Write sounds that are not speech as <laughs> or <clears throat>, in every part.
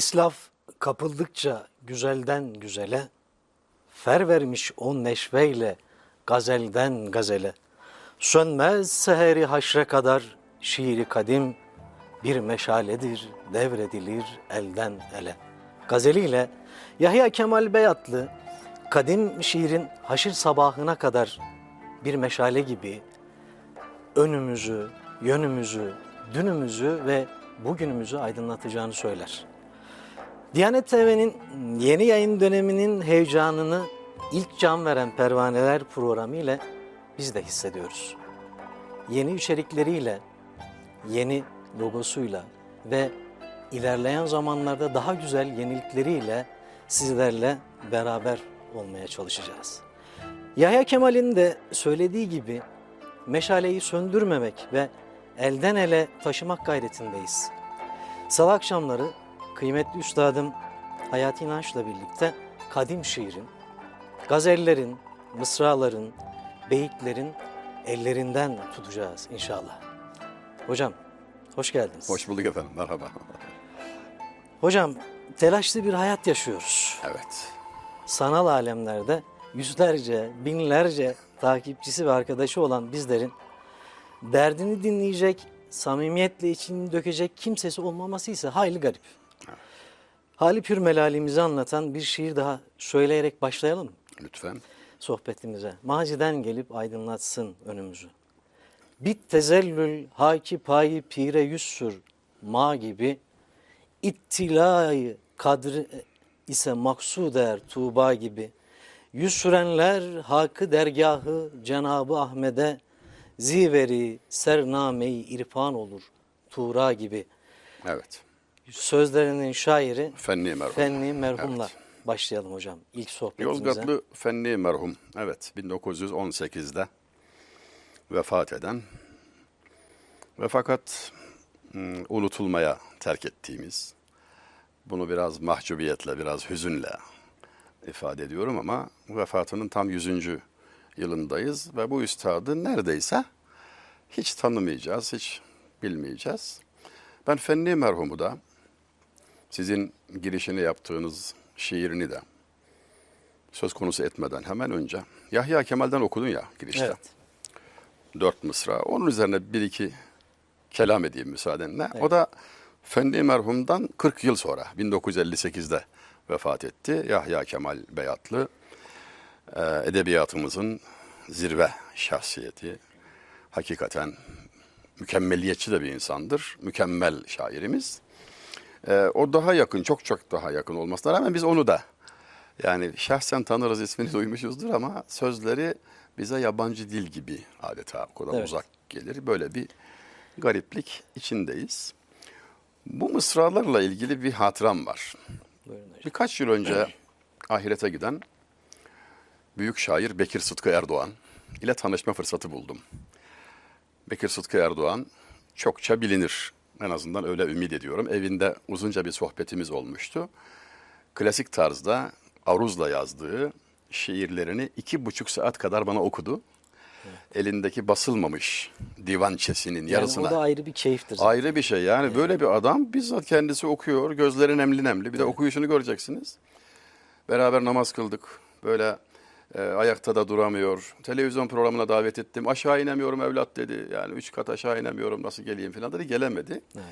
Eslaf kapıldıkça güzelden güzele, fer vermiş o neşveyle gazelden gazele. Sönmez seheri haşre kadar şiiri kadim, bir meşaledir devredilir elden ele. Gazeliyle Yahya Kemal Beyatlı kadim şiirin haşir sabahına kadar bir meşale gibi önümüzü, yönümüzü, dünümüzü ve bugünümüzü aydınlatacağını söyler. Diyanet TV'nin yeni yayın döneminin heyecanını ilk can veren pervaneler programı ile biz de hissediyoruz. Yeni içerikleriyle, yeni logosuyla ve ilerleyen zamanlarda daha güzel yenilikleriyle sizlerle beraber olmaya çalışacağız. Yahya Kemal'in de söylediği gibi meşaleyi söndürmemek ve elden ele taşımak gayretindeyiz. Salı akşamları kıymetli üstadım Hayati İnanç'la birlikte kadim şiirin, gazellerin, mısraların, beyitlerin ellerinden tutacağız inşallah. Hocam hoş geldiniz. Hoş bulduk efendim, merhaba. Hocam telaşlı bir hayat yaşıyoruz. Evet, Sanal alemlerde yüzlerce, binlerce takipçisi ve arkadaşı olan bizlerin derdini dinleyecek, samimiyetle içini dökecek kimsesi olmaması ise hayli garip. Hali pür melalimizi anlatan bir şiir daha söyleyerek başlayalım mı lütfen. sohbetimize. Maciden gelip aydınlatsın önümüzü. Bit tezellül haki payi pire yüz sür ma gibi ittilayı kadri ise maksud er tuğba gibi. Yüz sürenler hakkı dergahı Cenabı Ahmet'e ziveri sernameyi irfan olur Tuğra gibi. Evet, Sözlerinin şairi Fenni merhum. Fenni merhumla Evet. başlayalım hocam ilk sohbetimize. Yozgatlı Fenni merhum, evet 1918'de vefat eden ve fakat hmm, unutulmaya terk ettiğimiz, bunu biraz mahcubiyetle, biraz hüzünle ifade ediyorum ama vefatının tam 100. yılındayız ve bu üstadı neredeyse hiç tanımayacağız, hiç bilmeyeceğiz. Ben Fenni merhumu da sizin girişini yaptığınız şiirini de söz konusu etmeden hemen önce Yahya Kemal'den okudun ya girişte. Evet. Dört mısra. Onun üzerine bir iki kelam edeyim müsaadenle. O da Fendi merhumdan 40 yıl sonra 1958'de vefat etti. Yahya Kemal Beyatlı e, edebiyatımızın zirve şahsiyeti. Hakikaten mükemmeliyetçi de bir insandır. Mükemmel şairimiz. E, o daha yakın, çok çok daha yakın olmasına rağmen biz onu da yani şahsen tanırız ismini duymuşuzdur ama sözleri bize yabancı dil gibi adeta o kadar Evet. uzak gelir. Böyle bir gariplik içindeyiz. Bu mısralarla ilgili bir hatıram var. Birkaç yıl önce <clears throat> ahirete giden büyük şair Bekir Sıtkı Erdoğan ile tanışma fırsatı buldum. Bekir Sıtkı Erdoğan çokça bilinir. En azından öyle ümit ediyorum. Evinde uzunca bir sohbetimiz olmuştu. Klasik tarzda aruzla yazdığı şiirlerini iki buçuk saat kadar bana okudu. Elindeki basılmamış divançesinin Yani yarısına. o da ayrı bir keyiftir. zaten. Ayrı bir şey yani böyle bir adam bizzat kendisi okuyor. Gözleri nemli nemli. Bir de okuyuşunu göreceksiniz. Beraber namaz kıldık. Böyle e, ayakta da duramıyor. Televizyon programına davet ettim. Aşağı inemiyorum evlat dedi. Yani üç kat aşağı inemiyorum nasıl geleyim falan dedi. Gelemedi. Evet.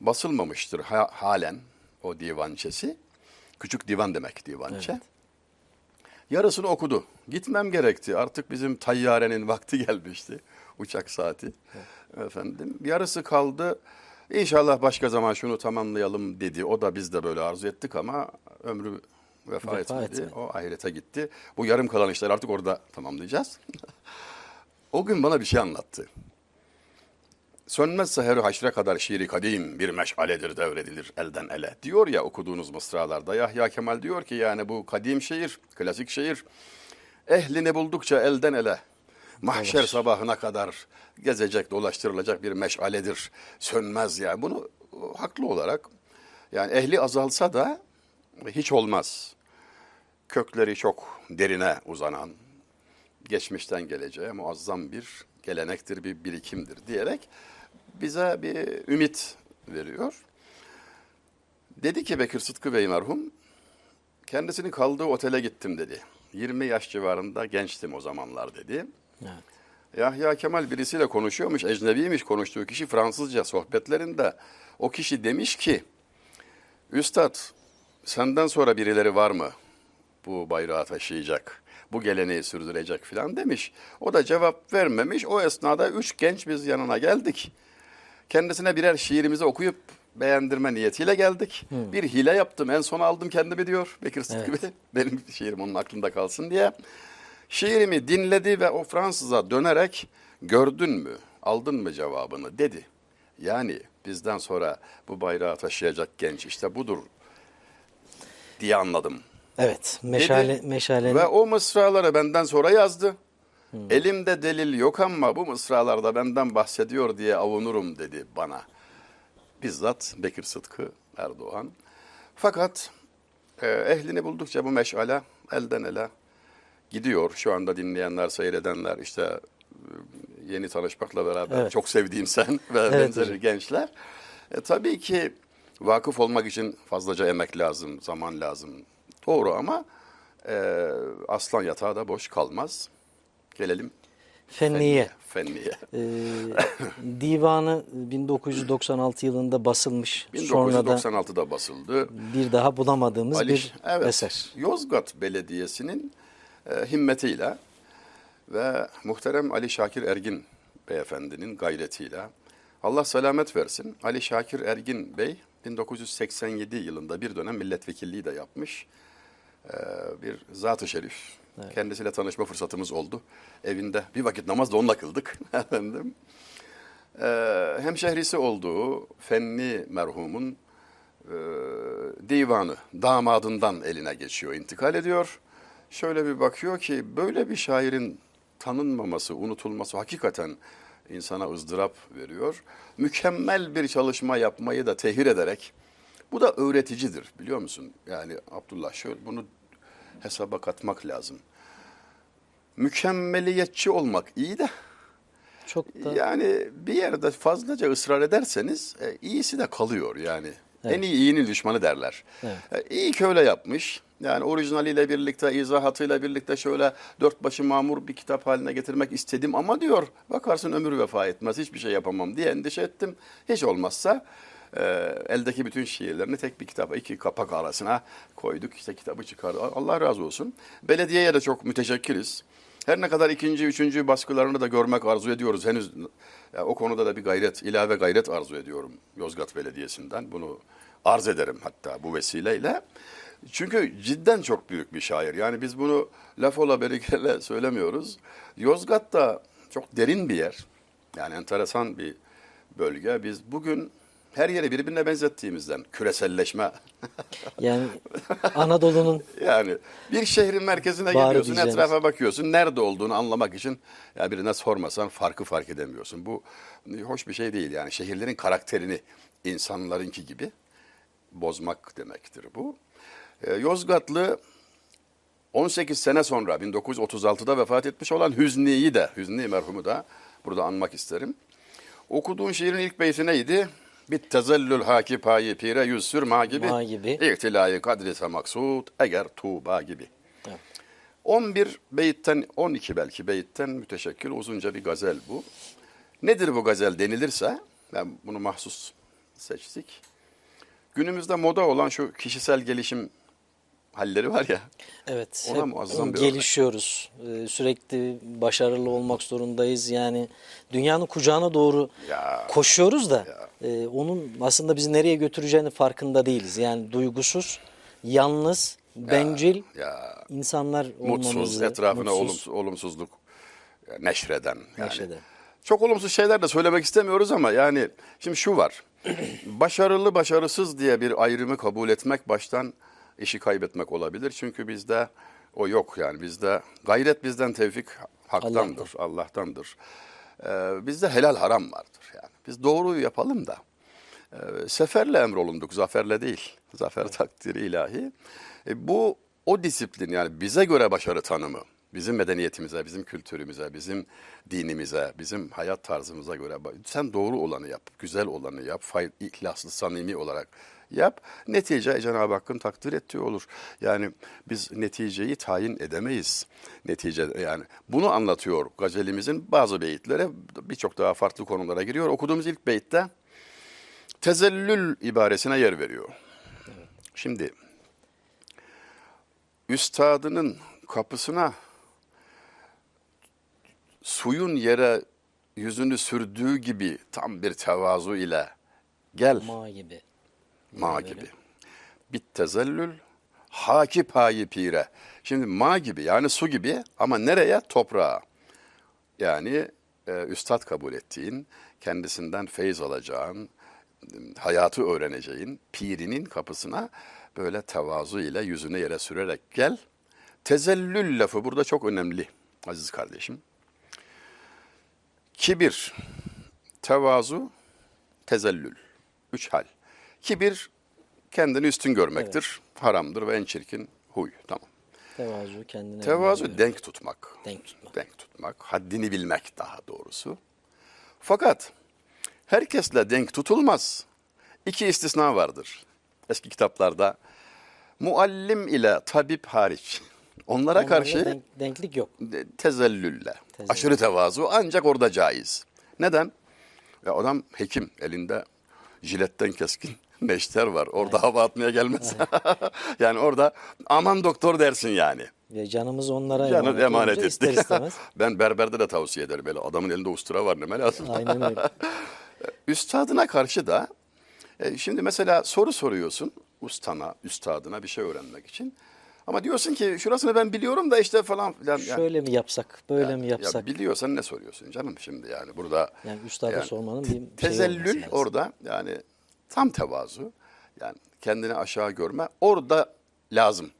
Basılmamıştır ha- halen o divançesi. Küçük divan demek divançe. Evet. Yarısını okudu. Gitmem gerekti. Artık bizim tayyarenin vakti gelmişti. Uçak saati. Efendim. Yarısı kaldı. İnşallah başka zaman şunu tamamlayalım dedi. O da biz de böyle arzu ettik ama ömrü vefa, Vefa etmedi. etmedi. O ahirete gitti. Bu yarım kalan işleri artık orada tamamlayacağız. o gün bana bir şey anlattı. Sönmez seher haşre kadar şiiri kadim bir meşaledir devredilir elden ele. Diyor ya okuduğunuz mısralarda Yahya Kemal diyor ki yani bu kadim şiir, klasik şiir ehlini buldukça elden ele. Mahşer sabahına kadar gezecek, dolaştırılacak bir meşaledir. Sönmez ya. Bunu haklı olarak yani ehli azalsa da hiç olmaz. Kökleri çok derine uzanan, geçmişten geleceğe muazzam bir gelenektir, bir birikimdir diyerek bize bir ümit veriyor. Dedi ki Bekir Sıtkı Bey merhum, kendisinin kaldığı otele gittim dedi. 20 yaş civarında gençtim o zamanlar dedi. Evet. Yahya Kemal birisiyle konuşuyormuş, ecnebiymiş konuştuğu kişi Fransızca sohbetlerinde. O kişi demiş ki, Üstad senden sonra birileri var mı bu bayrağı taşıyacak, bu geleneği sürdürecek filan demiş. O da cevap vermemiş. O esnada üç genç biz yanına geldik. Kendisine birer şiirimizi okuyup beğendirme niyetiyle geldik. Bir hile yaptım en son aldım kendimi diyor Bekir Sıtkı Evet. Bey. Benim şiirim onun aklında kalsın diye. Şiirimi dinledi ve o Fransız'a dönerek gördün mü, aldın mı cevabını dedi. Yani bizden sonra bu bayrağı taşıyacak genç işte budur diye anladım. Evet. Meşale, Dedi meşalenin Ve o mısraları benden sonra yazdı. Elimde delil yok ama bu mısralarda benden bahsediyor diye avunurum dedi bana. Bizzat Bekir Sıtkı Erdoğan. Fakat e, ehlini buldukça bu meşale elden ele gidiyor. Şu anda dinleyenler, seyredenler işte e, yeni tanışmakla beraber Evet. çok sevdiğim sen <laughs> ve Evet benzeri hocam. gençler. E, tabii ki vakıf olmak için fazlaca emek lazım, zaman lazım. Doğru ama e, aslan yatağı da boş kalmaz. Gelelim fenniye. fenniye. Ee, <laughs> divanı 1996 yılında basılmış. Sonra da 1996'da basıldı. bir daha bulamadığımız Ali- bir evet, eser. Yozgat Belediyesi'nin e, himmetiyle ve muhterem Ali Şakir Ergin beyefendinin gayretiyle Allah selamet versin. Ali Şakir Ergin Bey 1987 yılında bir dönem milletvekilliği de yapmış. E, bir zat-ı şerif. Kendisiyle tanışma fırsatımız oldu. Evinde bir vakit namaz da onunla kıldık <laughs> efendim. E, hemşehrisi olduğu Fenni merhumun e, divanı damadından eline geçiyor, intikal ediyor. Şöyle bir bakıyor ki böyle bir şairin tanınmaması, unutulması hakikaten insana ızdırap veriyor. Mükemmel bir çalışma yapmayı da tehir ederek bu da öğreticidir biliyor musun? Yani Abdullah şöyle bunu hesaba katmak lazım. Mükemmeliyetçi olmak iyi de Çok da yani bir yerde fazlaca ısrar ederseniz e, iyisi de kalıyor yani. En iyi iyinin düşmanı derler. Evet. E, iyi ki öyle yapmış. Yani orijinaliyle birlikte, izahatıyla birlikte şöyle dört başı mamur bir kitap haline getirmek istedim ama diyor bakarsın ömür vefa etmez hiçbir şey yapamam diye endişe ettim. Hiç olmazsa e, eldeki bütün şiirlerini tek bir kitaba iki kapak arasına koyduk işte kitabı çıkardı. Allah razı olsun. Belediyeye de çok müteşekkiriz. Her ne kadar ikinci, üçüncü baskılarını da görmek arzu ediyoruz. Henüz ya, o konuda da bir gayret, ilave gayret arzu ediyorum Yozgat Belediyesi'nden. Bunu arz ederim hatta bu vesileyle. Çünkü cidden çok büyük bir şair. Yani biz bunu laf ola berikele söylemiyoruz. Yozgat da çok derin bir yer. Yani enteresan bir bölge. Biz bugün her yeri birbirine benzettiğimizden küreselleşme <laughs> yani Anadolu'nun yani bir şehrin merkezine geliyorsun, etrafa bakıyorsun, nerede olduğunu anlamak için ya birine sormasan farkı fark edemiyorsun. Bu hoş bir şey değil yani şehirlerin karakterini insanlarınki gibi bozmak demektir bu. Ee, Yozgatlı 18 sene sonra 1936'da vefat etmiş olan Hüzni'yi de, Hüzni merhumu da burada anmak isterim. Okuduğun şiirin ilk beyti neydi? Bit tezellül haki payi pire yüz sürma gibi. Ma gibi. İhtilayı kadrese maksud eğer tuğba gibi. Evet. 11 beyitten 12 belki beyitten müteşekkil uzunca bir gazel bu. Nedir bu gazel denilirse ben bunu mahsus seçtik. Günümüzde moda olan şu kişisel gelişim halleri var ya. Evet. Ona hep muazzam bir gelişiyoruz. Ee, sürekli başarılı olmak zorundayız. Yani dünyanın kucağına doğru Ya. koşuyoruz da e, onun aslında bizi nereye götüreceğini farkında değiliz. Yani duygusuz, yalnız, bencil Ya insanlar mutsuz, olmamızı, etrafına mutsuz, olumsuz, olumsuzluk neşreden. Yani. Neşreden. Çok olumsuz şeyler de söylemek istemiyoruz ama yani şimdi şu var. <clears throat> Başarılı başarısız diye bir ayrımı kabul etmek baştan işi kaybetmek olabilir. Çünkü bizde o yok yani bizde gayret bizden tevfik haktandır, Allah'tandır. Ee, bizde helal haram vardır yani. Biz doğruyu yapalım da. Ee, seferle emrolunduk, zaferle değil. Zafer takdiri ilahi. E, bu o disiplin yani bize göre başarı tanımı. Bizim medeniyetimize, bizim kültürümüze, bizim dinimize, bizim hayat tarzımıza göre sen doğru olanı yap, güzel olanı yap, fay, ihlaslı, samimi olarak yap. Netice Cenab-ı Hakk'ın takdir ettiği olur. Yani biz neticeyi tayin edemeyiz. Netice yani bunu anlatıyor gazelimizin bazı beyitleri birçok daha farklı konulara giriyor. Okuduğumuz ilk beytte tezellül ibaresine yer veriyor. Şimdi üstadının kapısına suyun yere yüzünü sürdüğü gibi tam bir tevazu ile gel Ma gibi. ma gibi. Bit tezellül haki payi pire. Şimdi ma gibi yani su gibi ama nereye? Toprağa. Yani e, üstad kabul ettiğin, kendisinden feyiz alacağın, hayatı öğreneceğin pirinin kapısına böyle tevazu ile yüzüne yere sürerek gel. Tezellül lafı burada çok önemli aziz kardeşim. Kibir, tevazu, tezellül. Üç hal. Kibir kendini üstün görmektir. Haramdır ve en çirkin huy. Tamam. Tevazu kendine. Tevazu denk tutmak. Denk tutmak. Denk tutmak. Haddini bilmek daha doğrusu. Fakat herkesle denk tutulmaz. İki istisna vardır. Eski kitaplarda muallim ile tabip hariç. Onlara Onlarla karşı denk- denklik yok. tezellülle, aşırı tevazu ancak orada caiz. Neden? Ya adam hekim elinde jiletten keskin <laughs> neşter var. Orada hava atmaya gelmez. <laughs> yani orada aman doktor dersin yani. Ve canımız onlara Canı emanet, emanet ister ettik. istemez. <laughs> ben berberde de tavsiye ederim. Böyle adamın elinde ustura var ne lazım. Aynen öyle. Üstadına karşı da e, şimdi mesela soru soruyorsun ustana, üstadına bir şey öğrenmek için. Ama diyorsun ki şurasını ben biliyorum da işte falan filan. Yani- Şöyle mi yapsak, böyle mi ya yapsak? biliyorsan ne soruyorsun canım şimdi yani burada. Yani üstada sormanın bir şey Tezellül orada yani tam tevazu yani kendini aşağı görme orada lazım.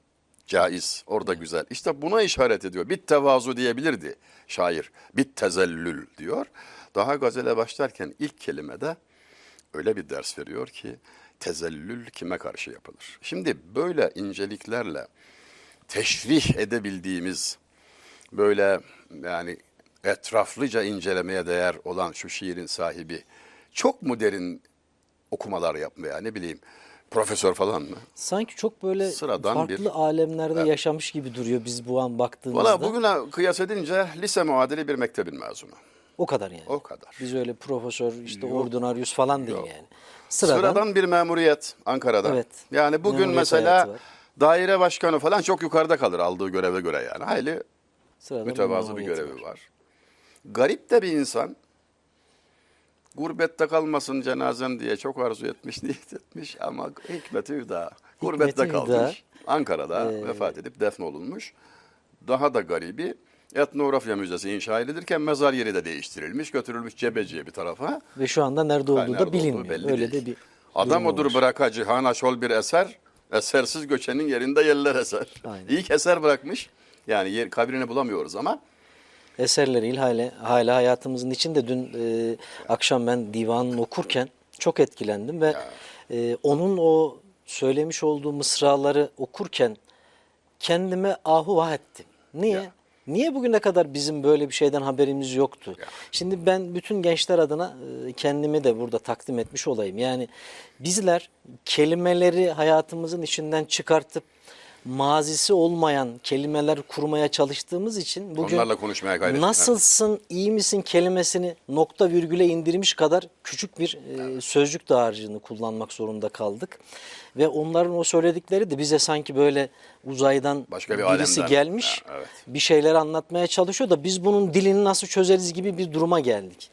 Caiz orada güzel. İşte buna işaret ediyor. Bit tevazu diyebilirdi şair. Bit tezellül diyor. Daha gazele başlarken ilk kelimede öyle bir ders veriyor ki tezellül kime karşı yapılır? Şimdi böyle inceliklerle teşrih edebildiğimiz böyle yani etraflıca incelemeye değer olan şu şiirin sahibi çok mu derin okumalar yapmaya ne bileyim profesör falan mı? Sanki çok böyle Sıradan farklı bir- alemlerde yaşamış gibi duruyor biz bu an baktığımızda. Valla bugüne kıyas edince lise muadili bir mektebin mezunu. O kadar yani. O kadar. Biz öyle profesör işte ordinaryus falan değil Yok. yani. Sıradan, Sıradan, bir memuriyet Ankara'da. Evet. Yani bugün mesela. Daire başkanı falan çok yukarıda kalır aldığı göreve göre yani. Hayli sıradan mütevazı bir görevi var. Garip de bir insan. Gurbette kalmasın cenazen diye çok arzu etmiş, <laughs> niyet etmiş ama hikmeti hüda. Gurbette hüda. kalmış. Ankara'da Ee, vefat edip defnolunmuş. Daha da garibi etnografya müzesi inşa edilirken mezar yeri de değiştirilmiş, götürülmüş Cebeci'ye bir tarafa. Ve şu anda nerede olduğu Nerede da olduğu bilinmiyor. belli öyle değil. de bir Adam odur var. bıraka cihana şol bir eser, esersiz göçenin yerinde yeller eser. Aynen. İlk eser bırakmış. Yani yer, kabrini bulamıyoruz ama eserleriyle hala, hala hayatımızın içinde. Dün e, akşam ben divanını okurken çok etkilendim ve e, onun o söylemiş olduğu mısraları okurken kendime ahu vah ettim. Niye? Ya. Niye bugüne kadar bizim böyle bir şeyden haberimiz yoktu? Şimdi ben bütün gençler adına e, kendimi de burada takdim etmiş olayım. Yani bizler kelimeleri hayatımızın içinden çıkartıp mazisi olmayan kelimeler kurmaya çalıştığımız için bugün Onlarla konuşmaya gayret nasılsın, iyi misin kelimesini nokta virgüle indirmiş kadar küçük bir e, sözcük dağarcığını kullanmak zorunda kaldık. Ve onların o söyledikleri de bize sanki böyle uzaydan Başka bir birisi alemden. gelmiş evet. bir şeyler anlatmaya çalışıyor da biz bunun dilini nasıl çözeriz gibi bir duruma geldik.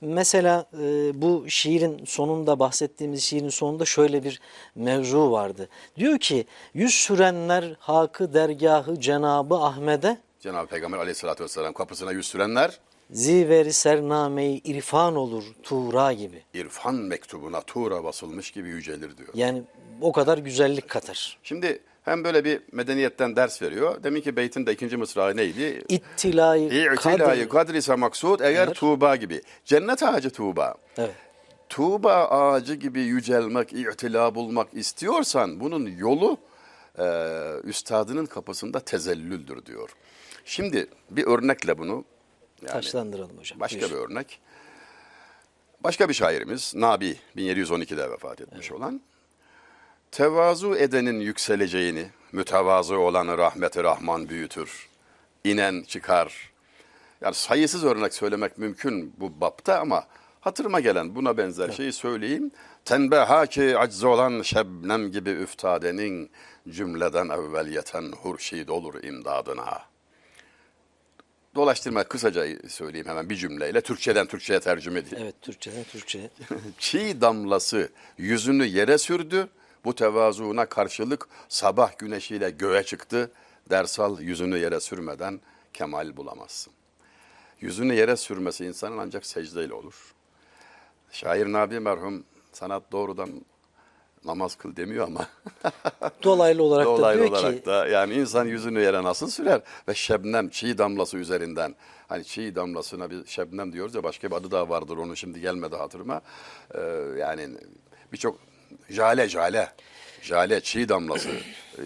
Mesela e, bu şiirin sonunda bahsettiğimiz şiirin sonunda şöyle bir mevzu vardı. Diyor ki yüz sürenler hakı dergahı Cenabı Ahmet'e Cenab-ı Peygamber aleyhissalatü vesselam kapısına yüz sürenler ziveri sernameyi irfan olur tuğra gibi. irfan mektubuna tuğra basılmış gibi yücelir diyor. Yani o kadar güzellik katar. Şimdi hem böyle bir medeniyetten ders veriyor. Demin ki beytin de ikinci mısrağı neydi? İttilayı İ'tilayı kadr. kadri ise maksud eğer Evet. Tuğba gibi. Cennet ağacı Tuğba. Evet. Tuğba ağacı gibi yücelmek, i'tila bulmak istiyorsan bunun yolu e, üstadının kapısında tezellüldür diyor. Şimdi bir örnekle bunu yani Taşlandıralım hocam. başka Buyur. bir örnek. Başka bir şairimiz Nabi 1712'de vefat etmiş olan tevazu edenin yükseleceğini mütevazı olanı rahmeti rahman büyütür. İnen çıkar. Yani sayısız örnek söylemek mümkün bu bapta ama hatırıma gelen buna benzer şeyi söyleyeyim. Tenbeha ki acz olan şebnem gibi üftadenin cümleden evvel yeten hurşid olur imdadına. Dolaştırma kısaca söyleyeyim hemen bir cümleyle. Türkçeden Türkçe'ye tercüme edeyim. Evet Türkçeden Türkçe'ye. <laughs> Çiğ damlası yüzünü yere sürdü. Bu tevazuuna karşılık sabah güneşiyle göğe çıktı. Dersal yüzünü yere sürmeden kemal bulamazsın. Yüzünü yere sürmesi insanın ancak secdeyle olur. Şair Nabi merhum sanat doğrudan namaz kıl demiyor ama <laughs> Dolaylı olarak da dolaylı diyor olarak ki da yani insan yüzünü yere nasıl sürer ve şebnem çiğ damlası üzerinden hani çiğ damlasına bir şebnem diyoruz ya başka bir adı daha vardır onu şimdi gelmedi hatırıma Ee, yani birçok jale jale jale çiğ damlası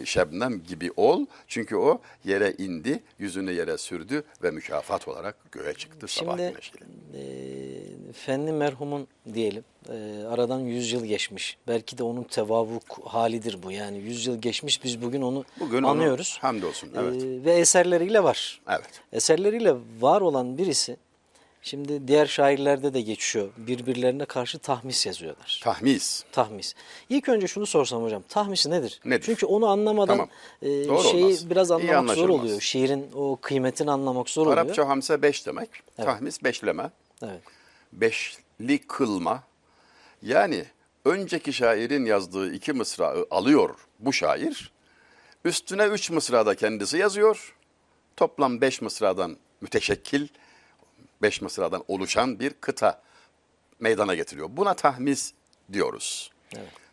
e, şebnem gibi ol çünkü o yere indi yüzünü yere sürdü ve mükafat olarak göğe çıktı sabah Şimdi güneşiyle. e, Fenli merhumun diyelim e, aradan 100 yıl geçmiş. Belki de onun tevavuk halidir bu. Yani 100 yıl geçmiş biz bugün onu Bugün onu anlıyoruz. hamdolsun, evet. E, ve eserleriyle var. Evet. Eserleriyle var olan birisi şimdi diğer şairlerde de geçiyor. Birbirlerine karşı tahmis yazıyorlar. Tahmis. Tahmis. İlk önce şunu sorsam hocam. Tahmis nedir? Nedir? Çünkü onu anlamadan Tamam. e, Doğru şeyi olmaz. biraz anlamak zor oluyor. Şiirin o kıymetini anlamak zor oluyor. Arapça hamse beş demek. Tahmis beşleme. Evet. beşli kılma. Yani önceki şairin yazdığı iki mısrağı alıyor bu şair. Üstüne üç mısra da kendisi yazıyor. Toplam beş mısradan müteşekkil, beş mısradan oluşan bir kıta meydana getiriyor. Buna tahmis diyoruz.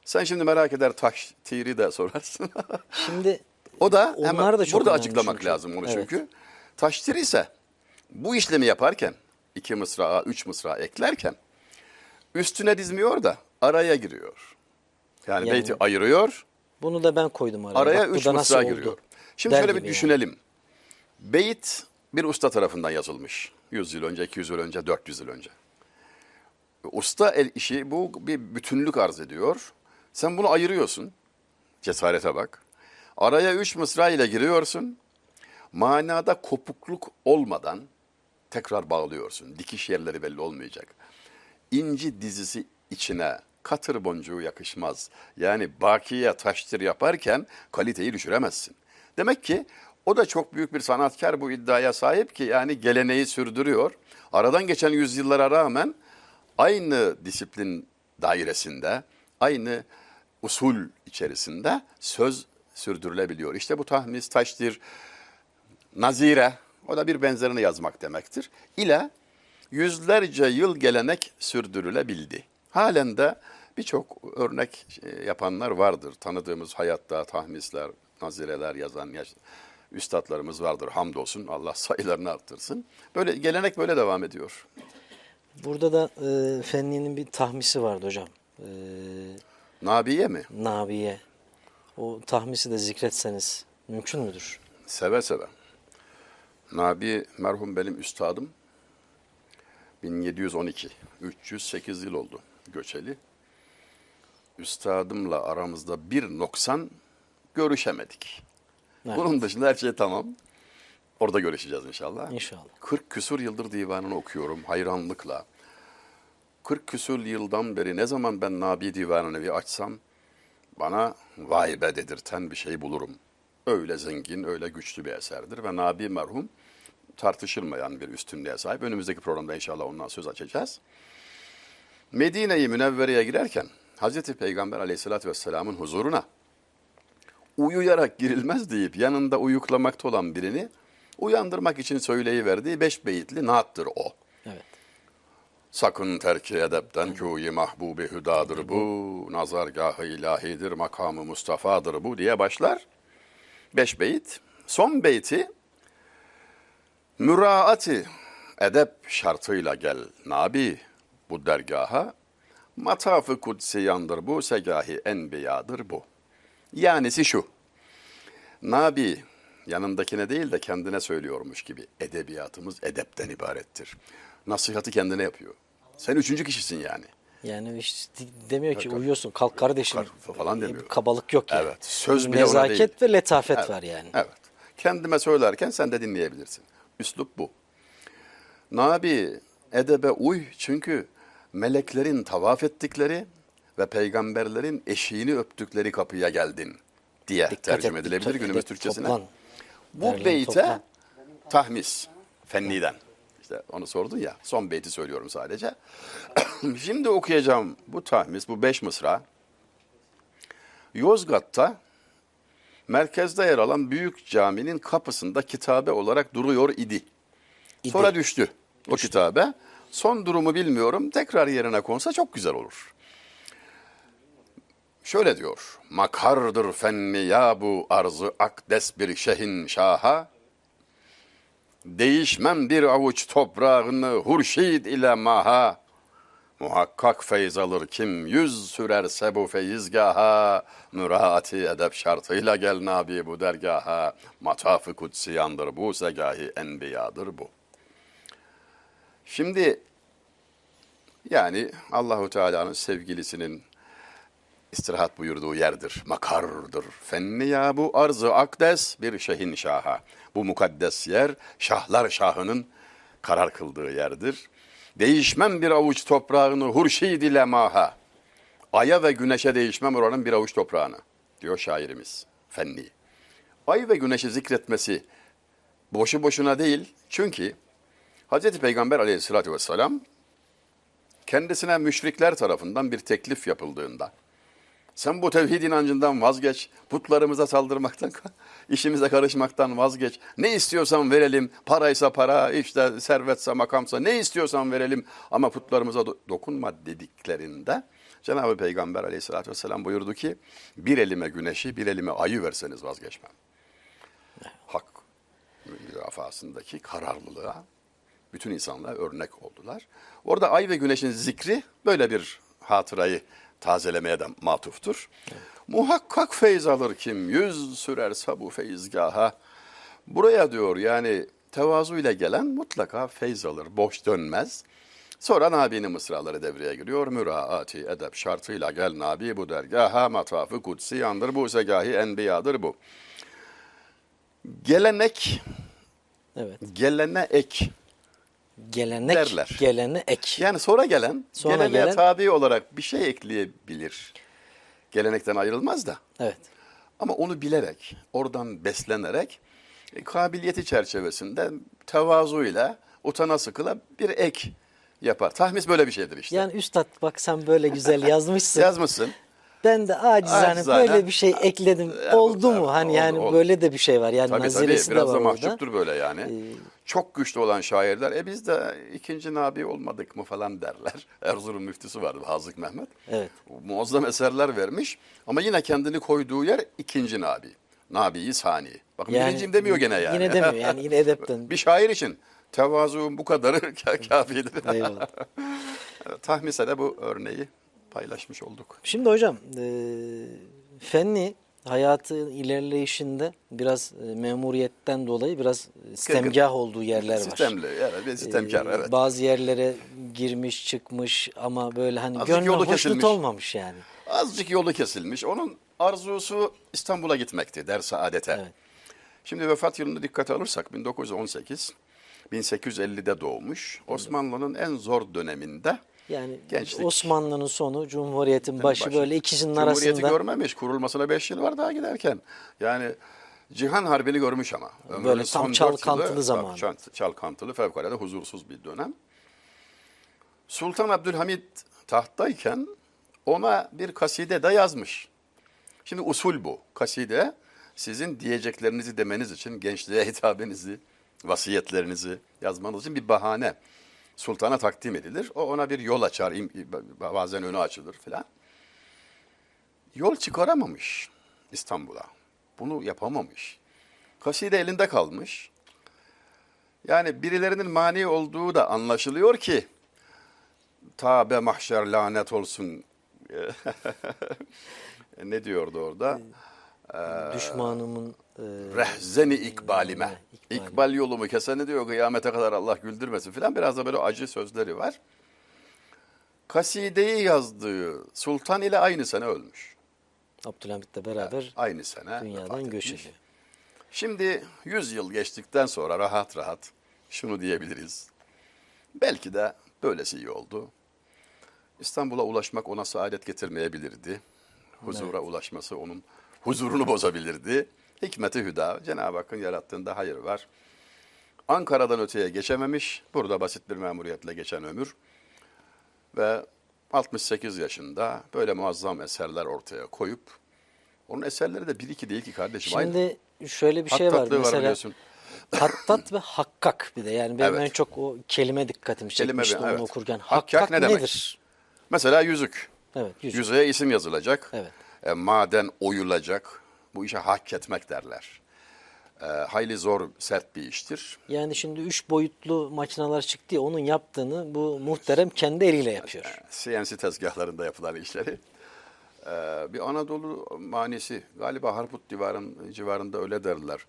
Sen şimdi merak eder taştiri de sorarsın. <laughs> Şimdi O da Onlar hemen da çok burada açıklamak çünkü. lazım onu Evet. çünkü. Taştir ise bu işlemi yaparken iki mısra, üç mısra eklerken üstüne dizmiyor da araya giriyor. Yani, Yani- beyti ayırıyor, bunu da ben koydum araya. araya Bak üç mısra oldu giriyor. Şimdi der şöyle bir yani. düşünelim. Beyit bir usta tarafından yazılmış. 100 yıl önce, 200 yıl önce, 400 yıl önce. Usta el işi bu bir bütünlük arz ediyor. Sen bunu ayırıyorsun. Cesarete bak. Araya üç mısra ile giriyorsun. Manada kopukluk olmadan tekrar bağlıyorsun. Dikiş yerleri belli olmayacak. İnci dizisi içine katır boncuğu yakışmaz. Yani bakiye taştır yaparken kaliteyi düşüremezsin. Demek ki o da çok büyük bir sanatkar bu iddiaya sahip ki yani geleneği sürdürüyor. Aradan geçen yüzyıllara rağmen aynı disiplin dairesinde, aynı usul içerisinde söz sürdürülebiliyor. İşte bu tahmis, taştir, nazire, o da bir benzerini yazmak demektir. İle yüzlerce yıl gelenek sürdürülebildi. Halen de birçok örnek e, yapanlar vardır. Tanıdığımız hayatta tahmisler, nazireler yazan üstadlarımız vardır. Hamdolsun Allah sayılarını arttırsın. Böyle gelenek böyle devam ediyor. Burada da e, Fenli'nin bir tahmisi vardı hocam. E, Nabiye mi? Nabiye. O tahmisi de zikretseniz mümkün müdür? Seve seve. Nabi merhum benim üstadım. 1712. 308 yıl oldu göçeli. Üstadımla aramızda bir noksan görüşemedik. Evet. Bunun dışında her şey tamam. Orada görüşeceğiz inşallah. İnşallah. 40 küsur yıldır divanını okuyorum hayranlıkla. 40 küsur yıldan beri ne zaman ben Nabi divanını bir açsam bana vay be dedirten bir şey bulurum. Öyle zengin, öyle güçlü bir eserdir ve Nabi merhum tartışılmayan bir üstünlüğe sahip. Önümüzdeki programda inşallah ondan söz açacağız. Medine-i Münevvere'ye girerken Hazreti Peygamber aleyhissalatü vesselamın huzuruna uyuyarak girilmez deyip yanında uyuklamakta olan birini uyandırmak için söyleyiverdiği beş beyitli naattır o. Evet. Sakın terki edepten kûyi mahbubi hüdadır bu, nazargahı ilahidir, makamı Mustafa'dır bu diye başlar. Beş beyit. Son beyti, müraati edep şartıyla gel Nabi bu dergaha, matafı kutsiyandır bu, segahi enbiyadır bu. Yanisi şu, Nabi yanındakine değil de kendine söylüyormuş gibi. Edebiyatımız edepten ibarettir. Nasihatı kendine yapıyor. Sen üçüncü kişisin yani. Yani işte demiyor ki uyuyorsun kalk kardeşim Kalk falan demiyor. Bir kabalık yok yani. Evet, söz bile Nezaket ve letafet Evet, var yani. Evet. Kendime söylerken sen de dinleyebilirsin. Üslup bu. Nabi edebe uy çünkü meleklerin tavaf ettikleri ve peygamberlerin eşiğini öptükleri kapıya geldin diye Dikkat tercüme et, edilebilir dikkat günümüz Türkçesine. toplan. Bu Derlen, beyte toplan. tahmis fenniden. İşte onu sordun ya. Son beyti söylüyorum sadece. <coughs> Şimdi okuyacağım bu tahmis, bu beş mısra. Yozgat'ta merkezde yer alan büyük caminin kapısında kitabe olarak duruyor idi. İdi. Sonra düştü o kitabe. Son durumu bilmiyorum. Tekrar yerine konsa çok güzel olur. Şöyle diyor. Makardır fenni ya bu arzı akdes bir şehin şaha. Değişmem bir avuç toprağını hurşid ile maha. Muhakkak feyz alır kim yüz sürerse bu feyizgaha. Müraati edep şartıyla gel nabi bu dergaha. Matafı kutsiyandır bu segahi enbiyadır bu. Şimdi yani Allahu Teala'nın sevgilisinin istirahat buyurduğu yerdir. Makardır. Fenni ya bu arzı akdes bir şehin şaha. Bu mukaddes yer şahlar şahının karar kıldığı yerdir. Değişmem bir avuç toprağını hurşid ile maha. Aya ve güneşe değişmem oranın bir avuç toprağını diyor şairimiz Fenni. Ay ve güneşi zikretmesi boşu boşuna değil. Çünkü Hz. Peygamber aleyhissalatü vesselam kendisine müşrikler tarafından bir teklif yapıldığında sen bu tevhid inancından vazgeç, putlarımıza saldırmaktan, <laughs> işimize karışmaktan vazgeç. Ne istiyorsan verelim, paraysa para, işte servetse makamsa ne istiyorsan verelim ama putlarımıza do- dokunma dediklerinde Cenab-ı Peygamber aleyhissalatü vesselam buyurdu ki bir elime güneşi, bir elime ayı verseniz vazgeçmem. Hak müdafasındaki kararlılığa bütün insanlığa örnek oldular. Orada ay ve güneşin zikri böyle bir hatırayı tazelemeye de matuftur. Muhakkak feyz alır kim yüz sürerse bu feyizgaha. Buraya diyor yani tevazuyla gelen mutlaka feyz alır, boş dönmez. Sonra Nabi'nin mısraları devreye giriyor. Müraati edep şartıyla gel Nabi bu dergaha matafı kutsi yandır bu segahi enbiyadır bu. Gelenek, Evet. gelene ek. Gelenek, Derler. gelene ek. Yani sonra gelen, Sonra geleneğe gelen- tabi olarak bir şey ekleyebilir. Gelenekten ayrılmaz da. Evet. Ama onu bilerek, oradan beslenerek, e, kabiliyeti çerçevesinde tevazuyla, utana sıkıla bir ek yapar. Tahmis böyle bir şeydir işte. Yani üstad bak sen böyle güzel <laughs> yazmışsın. Yazmışsın. Ben de acizane, Acizane. böyle bir şey ekledim. Evet, oldu mu? Hani oldu, yani oldu. böyle de bir şey var. Yani Tabii tabii naziresi biraz de da var orada. mahcuptur böyle yani. Ee, Çok güçlü olan şairler, e biz de ikinci Nabi olmadık mı falan derler. <laughs> Erzurum müftüsü vardı Hazık Mehmet. Evet. Muazzam eserler vermiş ama yine kendini koyduğu yer ikinci Nabi. Nabi-i Sani. Bakın birinciyim demiyor gene yani. Yine demiyor yani yine <laughs> edepten. Bir şair için tevazuun bu kadarı <laughs> ka- kafidir. Eyvallah. Tahmise de bu örneği paylaşmış olduk. Şimdi hocam e, fenni hayatı ilerleyişinde biraz e, memuriyetten dolayı biraz e, sistemgah olduğu yerler var. Sistemli, evet, bir sistemkar, Ee, evet. Bazı yerlere girmiş çıkmış ama böyle hani Azıcık gönlü hoşnut kesilmiş. olmamış yani. Azıcık yolu kesilmiş. Onun arzusu İstanbul'a gitmekti, der saadete. Evet. Şimdi vefat yılını dikkate alırsak 1918, 1850'de doğmuş. Osmanlı'nın en zor döneminde Yani Gençlik. Osmanlı'nın sonu, Cumhuriyet'in başı, başı. böyle ikisinin Cumhuriyeti arasında görmemiş. Kurulmasına 5 yıl var daha giderken. Yani Cihan Harbi'ni görmüş ama. Ömrünün Böyle tam çalkantılı yılı- zamanı. Çal- Çalkantılı, fevkalade huzursuz bir dönem. Sultan Abdülhamit tahttayken ona bir kaside de yazmış. Şimdi usul bu. Kaside sizin diyeceklerinizi demeniz için gençliğe hitabenizi, vasiyetlerinizi yazmanız için bir bahane. Sultana takdim edilir. O ona bir yol açar, bazen önü açılır filan. Yol çıkaramamış İstanbul'a. Bunu yapamamış. Kaside elinde kalmış. Yani birilerinin mani olduğu da anlaşılıyor ki ta be mahşer lanet olsun <laughs> ne diyordu orada? düşmanımın Rehzeni ikbalime. ikbalim. İkbal yolumu keseni diyor kıyamete kadar Allah güldürmesin filan. Biraz da böyle acı sözleri var. Kasideyi yazdığı sultan ile aynı sene ölmüş. Abdülhamit'le beraber Aynı sene dünyadan göç ediyor. Şimdi 100 yıl geçtikten sonra rahat rahat şunu diyebiliriz. Belki de böylesi iyi oldu. İstanbul'a ulaşmak ona saadet getirmeyebilirdi. Huzura ulaşması onun huzurunu bozabilirdi. Hikmeti hüda. Cenab-ı Hakk'ın yarattığında hayır var. Ankara'dan öteye geçememiş. Burada basit bir memuriyetle geçen ömür. Ve 68 yaşında böyle muazzam eserler ortaya koyup onun eserleri de bir iki değil ki kardeşim. Aynı Şimdi şöyle bir şey var mesela biliyorsun. hattat ve hakkak bir de yani benim Evet. en çok o kelime dikkatimi Kelime çekmişti bir- onu evet. okurken. Hakkak Hakkak, ne demek? nedir? Mesela yüzük. Evet, yüzük. Yüzüğe isim yazılacak. Evet. E, maden oyulacak. Bu işe hak etmek derler. E, hayli zor, sert bir iştir. Yani şimdi üç boyutlu makineler çıktı ya onun yaptığını bu muhterem kendi eliyle yapıyor. CNC tezgahlarında yapılan işleri. E, bir Anadolu manisi galiba Harput civarın, civarında öyle derler.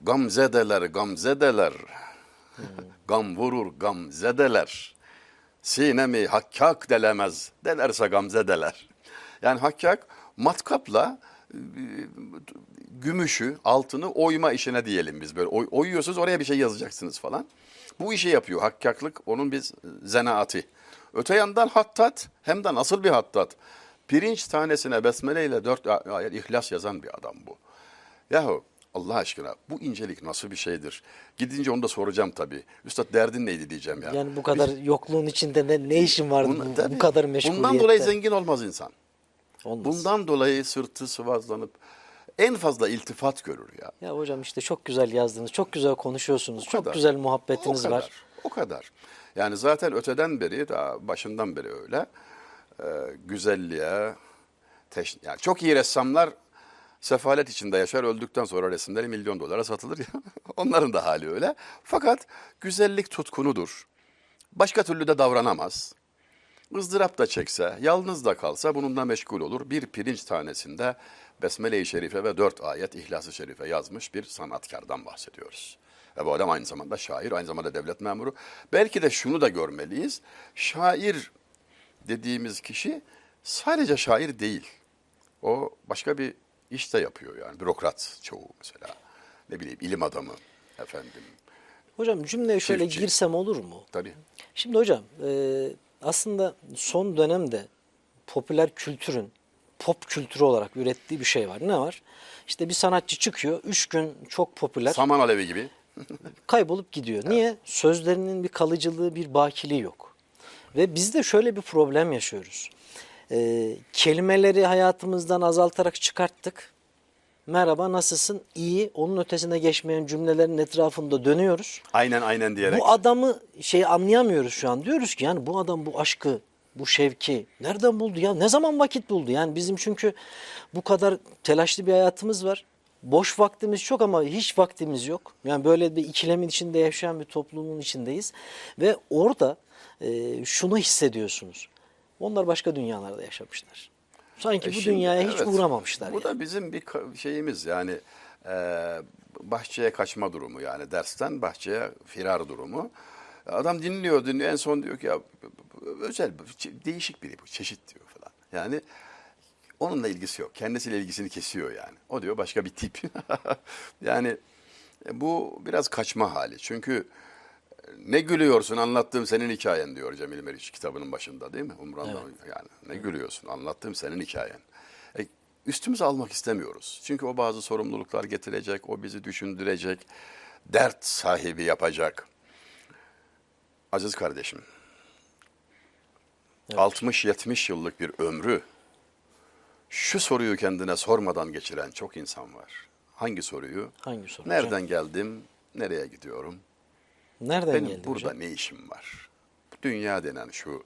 Gamzedeler, gamzedeler. Gam vurur, gamzedeler. Sinemi hakkak delemez, delerse gamzedeler. Yani hakkak matkapla gümüşü, altını oyma işine diyelim biz böyle. Oy, oyuyorsunuz oraya bir şey yazacaksınız falan. Bu işi yapıyor. Hakkaklık onun bir zanaati. Öte yandan hattat hem de nasıl bir hattat. Pirinç tanesine besmele ile dört ayet ihlas yazan bir adam bu. Yahu Allah aşkına bu incelik nasıl bir şeydir? Gidince onu da soracağım tabii. Üstad derdin neydi diyeceğim ya. Yani bu kadar yokluğun içinde ne, ne işin vardı bu, bu kadar meşguliyette? Bundan dolayı zengin olmaz insan. Olmaz. Bundan dolayı sırtı sıvazlanıp en fazla iltifat görür ya. Ya hocam işte çok güzel yazdınız, çok güzel konuşuyorsunuz, çok kadar. güzel muhabbetiniz o kadar, var. O kadar. Yani zaten öteden beri, daha başından beri öyle. Ee, güzelliğe, teş, yani çok iyi ressamlar sefalet içinde yaşar. Öldükten sonra resimleri milyon dolara satılır ya. <laughs> Onların da hali öyle. Fakat güzellik tutkunudur. Başka türlü de davranamaz. Izdırap da çekse, yalnız da kalsa bununla meşgul olur. Bir pirinç tanesinde Besmele-i Şerife ve dört ayet İhlas-ı Şerife yazmış bir sanatkardan bahsediyoruz. Ve bu adam aynı zamanda şair, aynı zamanda devlet memuru. Belki de şunu da görmeliyiz. Şair dediğimiz kişi sadece şair değil. O başka bir iş de yapıyor yani. Bürokrat çoğu mesela. Ne bileyim ilim adamı efendim. Hocam cümleye şöyle Çiftçi. girsem olur mu? Tabii. Şimdi hocam e, aslında son dönemde popüler kültürün pop kültürü olarak ürettiği bir şey var. Ne var? İşte bir sanatçı çıkıyor, üç gün çok popüler, Saman alevi gibi. <laughs> kaybolup gidiyor. Niye? Sözlerinin bir kalıcılığı, bir bakiliği yok. Ve biz de şöyle bir problem yaşıyoruz. E, kelimeleri hayatımızdan azaltarak çıkarttık. Merhaba nasılsın? İyi. Onun ötesine geçmeyen cümlelerin etrafında dönüyoruz. Aynen aynen diyerek. Bu adamı şey anlayamıyoruz şu an. Diyoruz ki yani bu adam bu aşkı, bu şevki nereden buldu ya? Ne zaman vakit buldu? Yani bizim çünkü bu kadar telaşlı bir hayatımız var. Boş vaktimiz çok ama hiç vaktimiz yok. Yani böyle bir ikilemin içinde yaşayan bir toplumun içindeyiz. Ve orada e, şunu hissediyorsunuz. Onlar başka dünyalarda yaşamışlar. Sanki E bu şimdi, dünyaya hiç evet, uğramamışlar. Bu yani. da bizim bir şeyimiz yani e, bahçeye kaçma durumu yani dersten bahçeye firar durumu. Adam dinliyor dinliyor en son diyor ki ya özel değişik biri bu çeşit diyor falan. Yani onunla ilgisi yok. Kendisiyle ilgisini kesiyor yani. O diyor başka bir tip. <laughs> yani e, bu biraz kaçma hali. Çünkü ne gülüyorsun anlattığım senin hikayen diyor Cemil Meriç kitabının başında değil mi? Umran'da yani ne gülüyorsun anlattığım senin hikayen. E, üstümüze almak istemiyoruz. Çünkü o bazı sorumluluklar getirecek, o bizi düşündürecek, dert sahibi yapacak. Aziz kardeşim, 60-70 yıllık bir ömrü şu soruyu kendine sormadan geçiren çok insan var. Hangi soruyu? Hangi soru? Nereden geldim, nereye gidiyorum? Nereden Benim geldi burada hocam? ne işim var? Dünya denen şu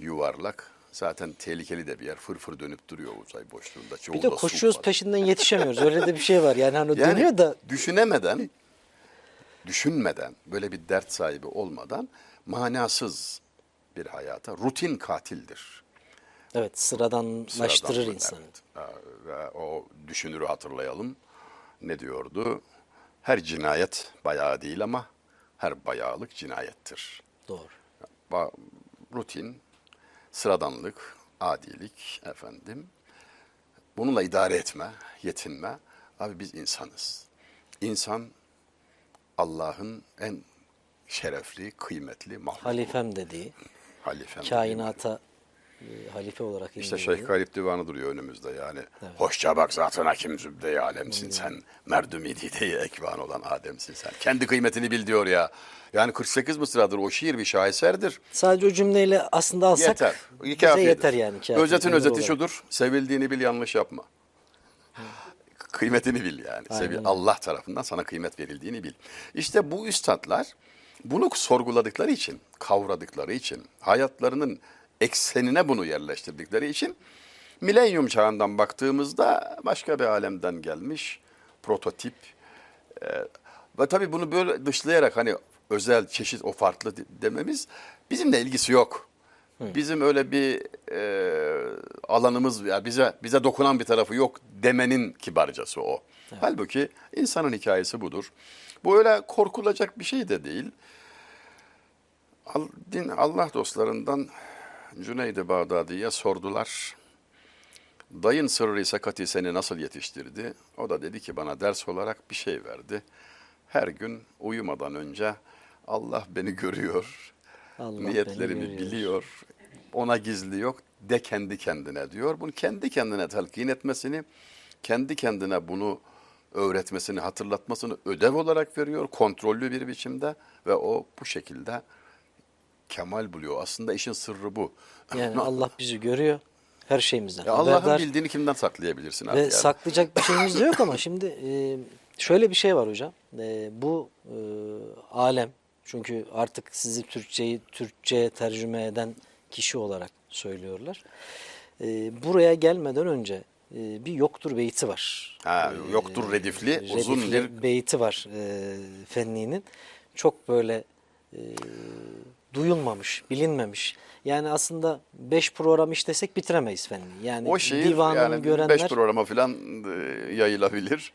yuvarlak zaten tehlikeli de bir yer. Fırfır dönüp duruyor uzay boşluğunda. Bir Çoğunda de koşuyoruz peşinden yetişemiyoruz. Öyle de bir şey var. Yani hani o Yani dönüyor da düşünemeden, düşünmeden, böyle bir dert sahibi olmadan manasız bir hayata rutin katildir. evet sıradanlaştırır Sıradan, insanı. evet. Ve o düşünürü hatırlayalım. ne diyordu? Her cinayet bayağı değil ama her bayağılık cinayettir. Doğru. Ba- rutin, sıradanlık, adilik efendim. Bununla idare etme, yetinme. Abi biz insanız. İnsan Allah'ın en şerefli, kıymetli mahluku. Halifem dediği, Halifem. kainata e, halife olarak İşte. Şeyh Galip Divanı duruyor önümüzde yani. Hoşça bak zaten hakim zübde alemsin sen. Merdumi diye ekvan olan Adem'sin sen. Kendi kıymetini bil diyor ya. Yani 48 mısradır o şiir bir şaheserdir. Sadece o cümleyle aslında alsak Yeter. bize yeter yani. Özetin özeti olarak. şudur. Sevildiğini bil yanlış yapma. Kıymetini bil yani. Öyle. Allah tarafından sana kıymet verildiğini bil. İşte bu üstadlar bunu sorguladıkları için, kavradıkları için, hayatlarının eksenine bunu yerleştirdikleri için milenyum çağından baktığımızda başka bir alemden gelmiş prototip e, ve tabii bunu böyle dışlayarak hani özel çeşit o farklı de- dememiz bizimle ilgisi yok. Bizim öyle bir e, alanımız ya bize bize dokunan bir tarafı yok demenin kibarcası o. Halbuki insanın hikayesi budur. Bu öyle korkulacak bir şey de değil. Din Allah dostlarından Cüneyd-i Bağdadi'ye sordular. Dayın sırrı sakati seni nasıl yetiştirdi? O da dedi ki bana ders olarak bir şey verdi. Her gün uyumadan önce Allah beni görüyor, Allah beni niyetlerimi görüyor. biliyor, ona gizli yok de kendi kendine diyor. Bunu kendi kendine telkin etmesini, kendi kendine bunu öğretmesini, hatırlatmasını ödev olarak veriyor, kontrollü bir biçimde ve o bu şekilde kemal buluyor. Aslında işin sırrı bu. Yani <laughs> Allah bizi görüyor. Her şeyimizden Allah'ın bildiğini kimden saklayabilirsin abi? Ve yani? saklayacak bir şeyimiz de yok ama şimdi e, şöyle bir şey var hocam. E, bu e, alem çünkü artık sizi Türkçeyi Türkçe'ye tercüme eden kişi olarak söylüyorlar. E, buraya gelmeden önce e, bir yoktur beyti var. Ha, yoktur redifli, uzun Redifli bir beyti var e, Fenni'nin. Çok böyle e, duyulmamış, bilinmemiş. Yani aslında 5 program işlesek bitiremeyiz Fenni. Yani o şiir divanını yani görenler 5 programa falan e, yayılabilir.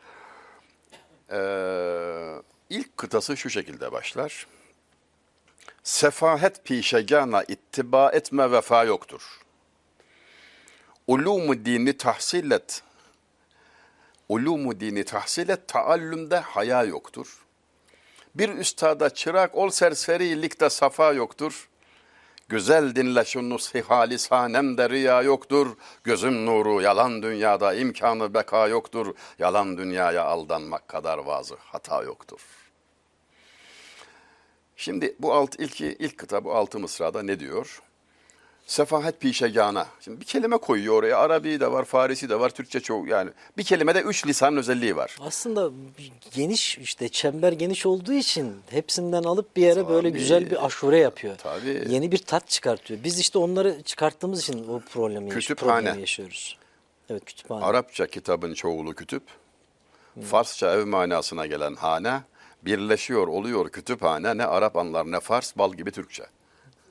Ee, ilk kıtası şu şekilde başlar. Sefahet pişegana ittiba etme vefa yoktur. Ulumu dini tahsil et. Ulumu dini tahsil et, taallümde haya yoktur. Bir üstada çırak ol serserilikte safa yoktur. Güzel dinle şu nusiha lisanemde riya yoktur. Gözüm nuru yalan dünyada imkanı beka yoktur. Yalan dünyaya aldanmak kadar vazı hata yoktur. Şimdi bu alt ilk ilk kıta bu altı mısrada ne diyor? Sefahet pişegana. Şimdi bir kelime koyuyor oraya. Arabi de var, Farisi de var, Türkçe çoğu yani. Bir kelimede üç lisan özelliği var. Aslında geniş işte çember geniş olduğu için hepsinden alıp bir yere böyle Tabii. güzel bir aşure yapıyor. Tabii. Yeni bir tat çıkartıyor. Biz işte onları çıkarttığımız için o problemi, Kütüphane. problemi yaşıyoruz. Evet kütüphane. Arapça kitabın çoğulu kütüp, Farsça ev manasına gelen hane, birleşiyor oluyor kütüphane, ne Arap anlar ne Fars, bal gibi Türkçe.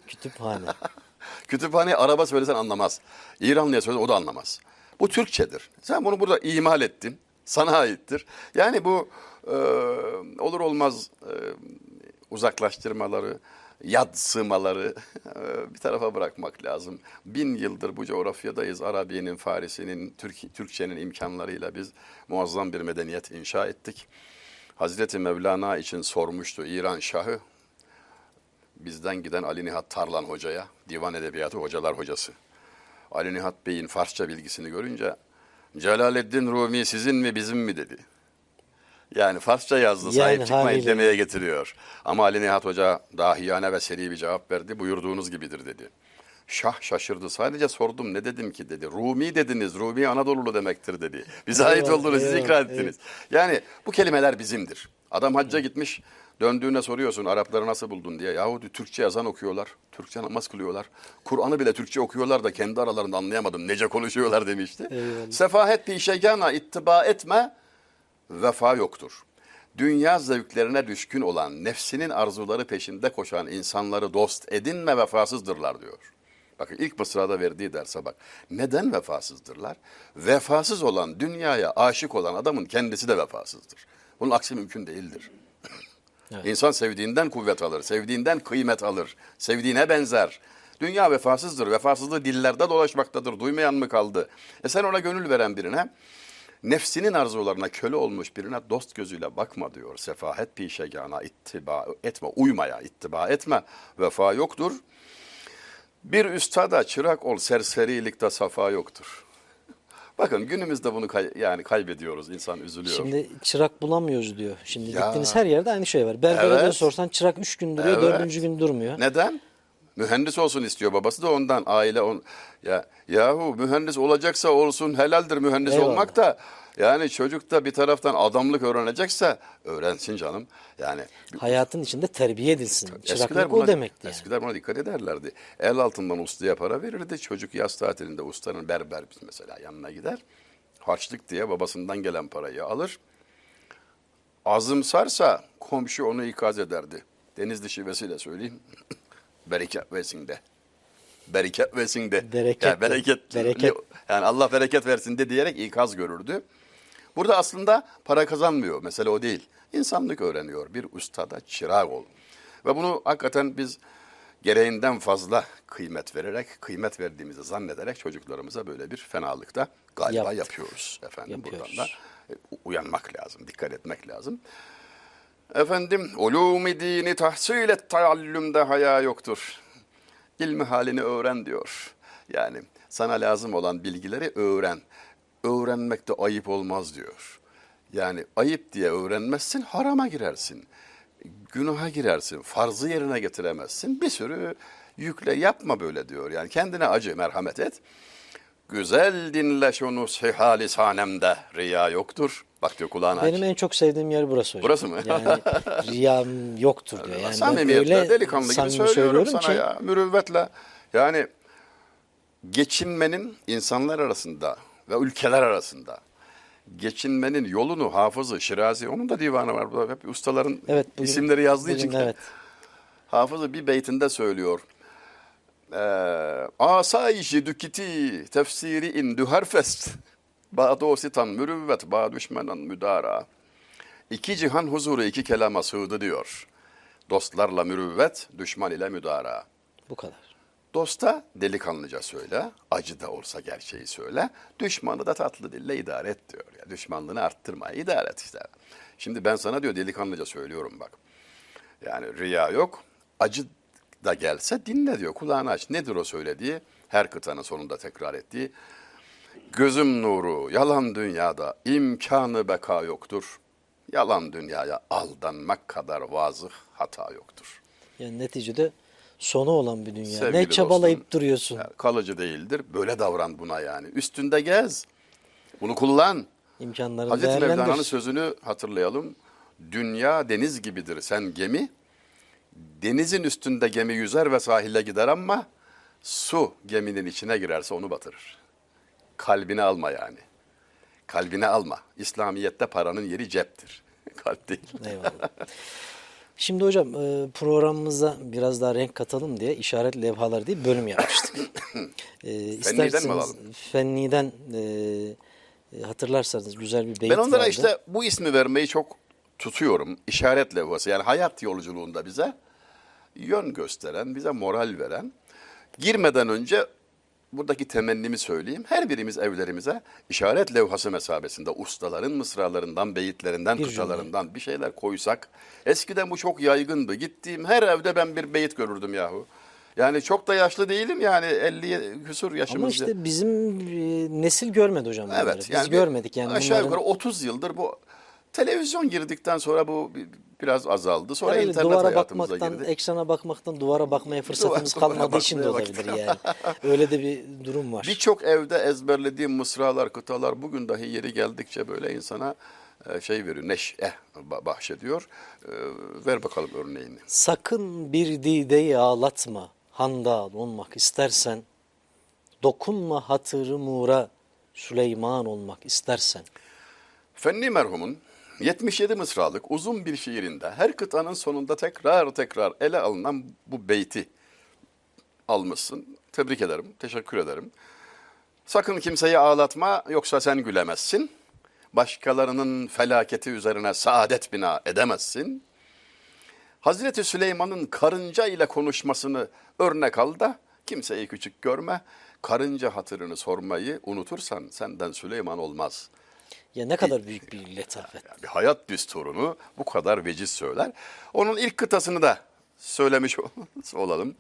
Kütüphane. <laughs> Kütüphane araba söylesen anlamaz. İranlıya söylesen o da anlamaz. Bu Türkçedir. Sen bunu burada imal ettin. Sana aittir. Yani bu e, olur olmaz e, uzaklaştırmaları, yadsımaları <laughs> e, bir tarafa bırakmak lazım. Bin yıldır bu coğrafyadayız. Arabi'nin, Farisi'nin, Türk, Türkçenin imkanlarıyla biz muazzam bir medeniyet inşa ettik. Hazreti Mevlana için sormuştu İran Şahı bizden giden Ali Nihat Tarlan hocaya, divan edebiyatı hocalar hocası. Ali Nihat Bey'in Farsça bilgisini görünce Celaleddin Rumi sizin mi bizim mi dedi. Yani Farsça yazdı sahip Yani çıkmayın haliyle. demeye getiriyor. Ama Ali Nihat Hoca dahiyane ve seri bir cevap verdi. Buyurduğunuz gibidir dedi. Şah şaşırdı. Sadece sordum ne dedim ki dedi. Rumi dediniz. Rumi Anadolu'lu demektir dedi. Bize ait Eyvallah, olduğunu siz ikrar ettiniz. Yani bu kelimeler bizimdir. Adam hacca gitmiş. Döndüğüne soruyorsun Arapları nasıl buldun diye. Yahu diyor, Türkçe yazan okuyorlar. Türkçe namaz kılıyorlar. Kur'an'ı bile Türkçe okuyorlar da kendi aralarında anlayamadım. Nece konuşuyorlar demişti. Eyvallah. Sefahet pişegana ittiba etme vefa yoktur. Dünya zevklerine düşkün olan, nefsinin arzuları peşinde koşan insanları dost edinme vefasızdırlar diyor. Bakın ilk mısrada verdiği derse bak. Neden vefasızdırlar? Vefasız olan, dünyaya aşık olan adamın kendisi de vefasızdır. Bunun aksi mümkün değildir. İnsan sevdiğinden kuvvet alır, sevdiğinden kıymet alır, sevdiğine benzer. Dünya vefasızdır, vefasızlığı dillerde dolaşmaktadır, duymayan mı kaldı? E sen ona gönül veren birine, nefsinin arzularına köle olmuş birine dost gözüyle bakma diyor. Sefahet pişegana ittiba etme, uymaya ittiba etme, vefa yoktur. Bir üstada çırak ol, serserilikte safa yoktur. Bakın günümüzde bunu kay- yani kaybediyoruz, insan üzülüyor. Şimdi çırak bulamıyoruz diyor. Şimdi Ya. gittiğiniz her yerde aynı şey var. Berbere Evet. sorsan çırak üç gün duruyor, Evet. dördüncü gün durmuyor. Neden? Mühendis olsun istiyor babası da ondan aile on ya yahu mühendis olacaksa olsun helaldir mühendis Eyvallah. olmak da yani çocuk da bir taraftan adamlık öğrenecekse öğrensin canım. Yani Hayatın içinde terbiye edilsin. Çıraklık buna, o demekti yani. Eskiler buna dikkat ederlerdi. El altından ustaya para verirdi. Çocuk yaz tatilinde ustanın berber mesela yanına gider. Harçlık diye babasından gelen parayı alır. Azımsarsa komşu onu ikaz ederdi. Denizli şivesiyle söyleyeyim. <coughs> bereket versin de. Bereket versin de. Bereket Yani bereket, Bereket. Yani Allah bereket versin de diyerek ikaz görürdü. Burada aslında para kazanmıyor. Mesele o değil. İnsanlık öğreniyor. Bir ustada çırak ol. Ve bunu hakikaten biz gereğinden fazla kıymet vererek, kıymet verdiğimizi zannederek çocuklarımıza böyle bir fenalıkta galiba Yaptık. yapıyoruz. Efendim Yapıyoruz. buradan da e, uyanmak lazım, dikkat etmek lazım. Efendim, ulûm-i dini tahsil et taallümde haya yoktur. İlmi halini öğren diyor. Yani sana lazım olan bilgileri öğren. Öğrenmekte ayıp olmaz diyor. Yani ayıp diye öğrenmezsin, harama girersin. Günaha girersin, farzı yerine getiremezsin. Bir sürü yükle yapma böyle diyor. Yani kendine acı, merhamet et. Güzel dinle şunu siha lisanemde riya yoktur. Bak diyor kulağını aç. Benim en çok sevdiğim yer burası hocam. Burası mı? Yani <laughs> riyam yoktur diyor. Yani Samimiyetle, delikanlı gibi söylüyorum sana ki, ya. Mürüvvetle. Yani geçinmenin insanlar arasında ve ülkeler arasında geçinmenin yolunu hafızı Şirazi onun da divanı var. Burada hep ustaların Evet, bugün- isimleri yazdığı bugün için. evet. Hafızı bir beytinde söylüyor. Ee, Asayişi dükiti tefsiri in düherfest. Ba'du sitan mürüvvet ba düşmenan müdara. İki cihan huzuru iki kelama sığdı diyor. Dostlarla mürüvvet, düşman ile müdara. Bu kadar. Dosta delikanlıca söyle, acı da olsa gerçeği söyle. Düşmanı da tatlı dille idare et diyor. Ya düşmanlığını arttırma, idare et işte. Şimdi ben sana diyor delikanlıca söylüyorum bak. Yani riya yok, acı da gelse dinle diyor, kulağını aç. Nedir o söylediği? Her kıtanın sonunda tekrar ettiği. Gözüm nuru, yalan dünyada imkanı beka yoktur. Yalan dünyaya aldanmak kadar vazıh hata yoktur. Yani neticede sonu olan bir dünya. Sevgili ne çabalayıp dostum, duruyorsun. yani kalıcı değildir. Böyle davran buna yani. Üstünde gez. Bunu kullan. İmkanlarını Hazreti. Mevlana'nın sözünü hatırlayalım. Dünya deniz gibidir. Sen gemi. Denizin üstünde gemi yüzer ve sahile gider ama su geminin içine girerse onu batırır. Kalbine alma yani. Kalbine alma. İslamiyet'te paranın yeri ceptir. <laughs> Kalp değil. Eyvallah. Şimdi hocam e, programımıza biraz daha renk katalım diye işaret levhaları diye bölüm yapmıştık. <coughs> E, isterseniz mi alalım? Fenni'den e, e, hatırlarsanız güzel bir beyit Ben onlara vardı. işte bu ismi vermeyi çok tutuyorum. İşaret levhası yani hayat yolculuğunda bize yön gösteren, bize moral veren. Girmeden önce buradaki temennimi söyleyeyim. Her birimiz evlerimize işaret levhası mesabesinde ustaların mısralarından, beyitlerinden, Bir kıtalarından bir şeyler koysak. Eskiden bu çok yaygındı. Gittiğim her evde ben bir beyit görürdüm yahu. Yani çok da yaşlı değilim yani 50 küsur yaşımızda. Ama işte bizim e, nesil görmedi hocam bunları. Evet. Biz Yani bir- görmedik yani Aşağı bunların. yukarı 30 yıldır bu televizyon girdikten sonra bu biraz azaldı. Sonra Herhalde internet duvara hayatımıza bakmaktan, girdi. ekrana bakmaktan duvara bakmaya <laughs> fırsatımız duvara kalmadığı için de bakmaya olabilir vakit- yani. <laughs> Öyle de bir durum var. Birçok evde ezberlediğim mısralar, kıtalar bugün dahi yeri geldikçe böyle insana e, şey veriyor, neşe ba- bahşediyor. E, Ver bakalım örneğini. Sakın bir dideyi ağlatma, handal olmak istersen, dokunma hatırı mura, Süleyman olmak istersen. Fenni merhumun 77 mısralık uzun bir şiirinde her kıtanın sonunda tekrar tekrar ele alınan bu beyti almışsın. Tebrik ederim. Teşekkür ederim. Sakın kimseyi ağlatma yoksa sen gülemezsin. Başkalarının felaketi üzerine saadet bina edemezsin. Hazreti Süleyman'ın karınca ile konuşmasını örnek al da kimseyi küçük görme. Karınca hatırını sormayı unutursan senden Süleyman olmaz. Ya ne kadar büyük bir letafet. Bir hayat düsturunu bu kadar veciz söyler. Onun ilk kıtasını da söylemiş <laughs> olalım.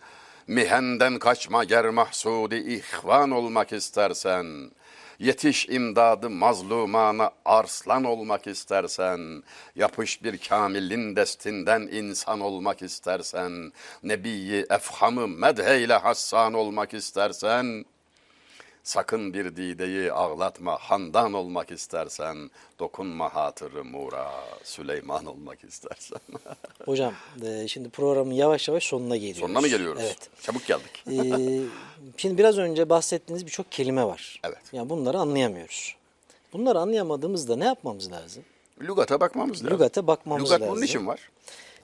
Mihenden kaçma ger mahsudi ihvan olmak istersen. Yetiş imdadı mazlumana arslan olmak istersen. Yapış bir kamilin destinden insan olmak istersen. Nebiyi efhamı medheyle hassan olmak istersen. Sakın bir dideyi ağlatma, handan olmak istersen, dokunma hatırı Mura, Süleyman olmak istersen. <laughs> Hocam e, şimdi programın yavaş yavaş sonuna geliyoruz. Sonuna mı geliyoruz? Evet. Çabuk geldik. Ee, şimdi biraz önce bahsettiğiniz birçok kelime var. Evet. Yani bunları anlayamıyoruz. Bunları anlayamadığımızda ne yapmamız lazım? Lügata bakmamız lazım. Lügate bakmamız Lügat lazım. bunun için var.